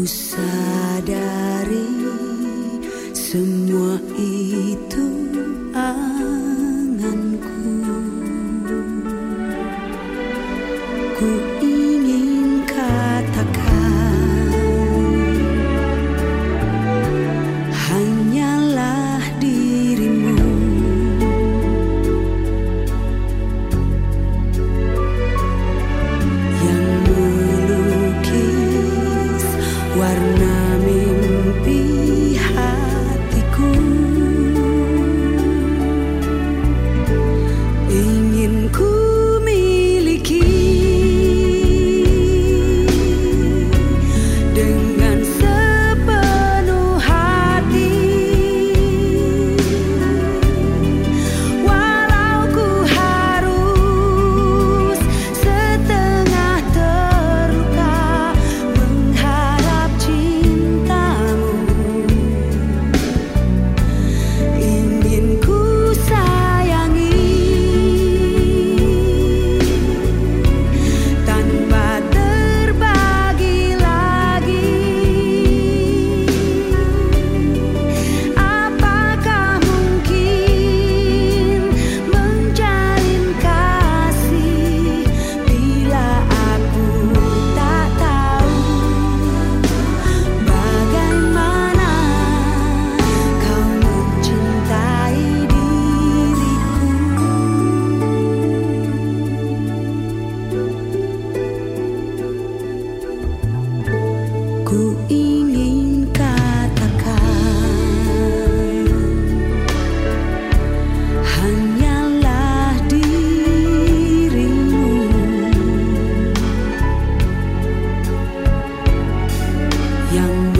Ku sadari semua itu 阳光